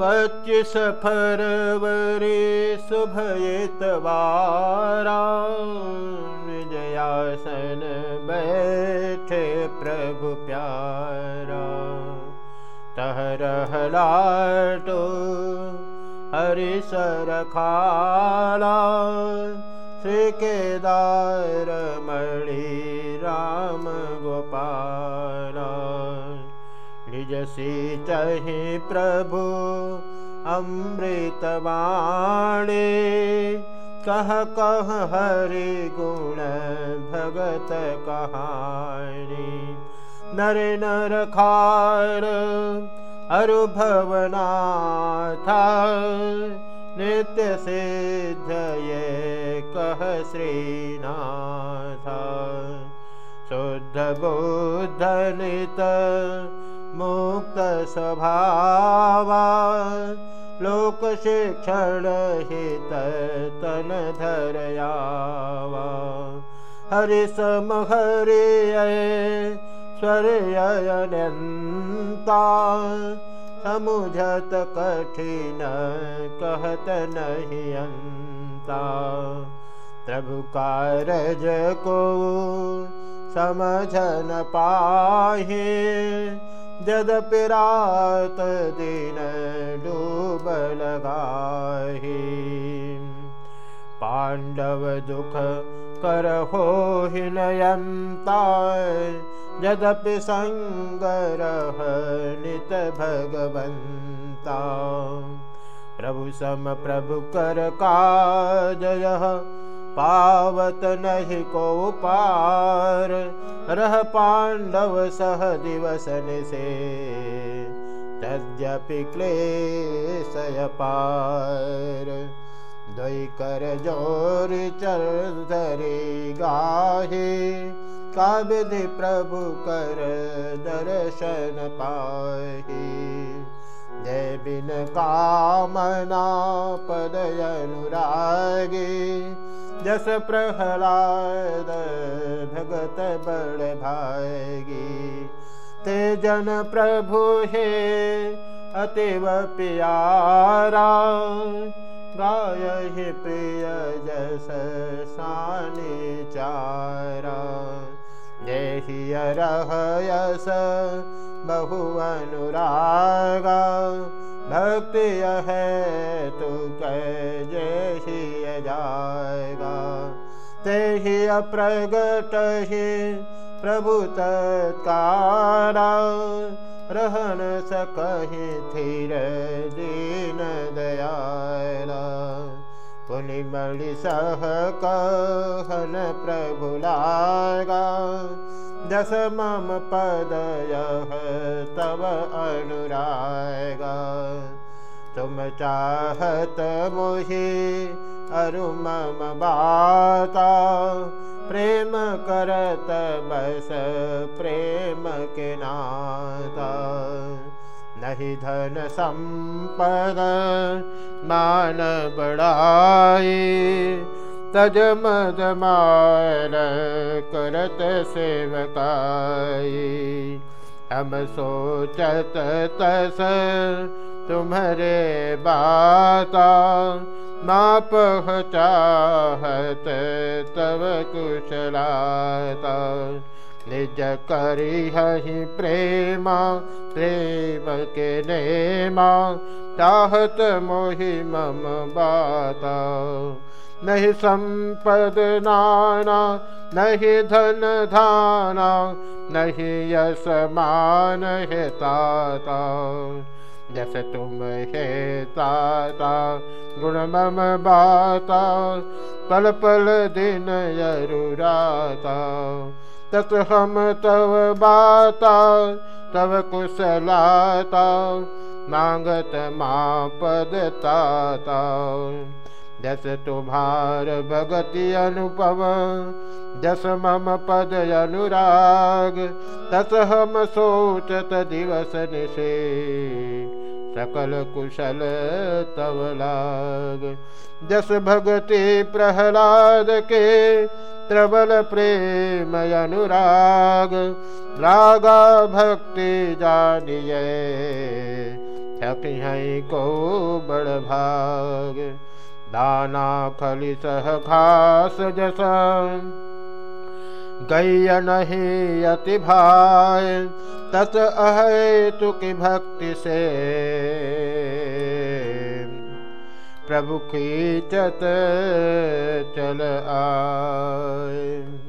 पच्चीस फरवरी शुभयतवारा विजयासन बैठे प्रभु प्यारा। तहरहलाटो हरिशर खाला चहि प्रभु। अमृतवाणी। कह कह हरि गुण भगत कहानी नर नर खार अरुभवना था नित्य सिद्ध ये कह श्रीनाथ। शुद्ध बुद्ध नित मुक्त स्वभावा लोकशिक्षण हित तन धरयावा हरि समहरि स्वर्ययनन्ता समुझत कठिन कहत नहीं अंता प्रभु कारज को समझन पाहे यद्यपि रात दिन डूब लगाही पाण्डव दुख करहो हिनयन्ता यद्यपि सङ्गरह नित भगवन्ता प्रभु सम प्रभु कर काजयः पावत नहि को पार रह पाण्डव सह दिवसन से तद्यपि क्लेशय पार। द्वै कर ज़ोर चल धरे गाहे। का विधि प्रभु कर दर्शन पाहे। जय बिन कामना पदय अनुरागे। जस प्रहलाद भगत बड़ भागी ते जन प्रभु हे, अतिव प्यारा। गाय ही प्रिय जस सानी चारा। देहि रहयस बहु अनुरागा। भक्ति है तू कह जय ते अप्रगट ही प्रभु तत्कारा रहन सकहि थीर दीन दयाला। पुनिमणि सह कहन प्रभु लागा। दस मम पद तब अनुरागा। तुम चाहत मोहि अरु मम बाता प्रेम करत बस प्रेम के नाता नहीं धन संपद मान बड़ाई तज मद मार करत सेवकाई। हम सोचत तस तुम्हारे बाता माप चाहत तव कुशलाता। निज करी हही प्रेमा प्रेम के नेमा चाहत मोहि मम बाता। नहीं संपद नाना नहीं धन धाना नहीं यश मान है ताता। जस तुम हे ताता गुण मम बाता पल पल दिन यरुराता। तत हम तव बाता, तव कुशलाता, मांगत माँ पद जस तुम्हार भगति अनुपम, जस मम पद अनुराग, तस हम सोचत दिवस निशे सकल कुशल तव लाग। जस भगति प्रहलाद के प्रबल प्रेम अनुराग, रागा भक्ति जानिए है को बड़ भाग। दाना खली सह घास जसा गैय नहीं अति भाय तत अहे तुकी भक्ति से। प्रभु की चत चल आए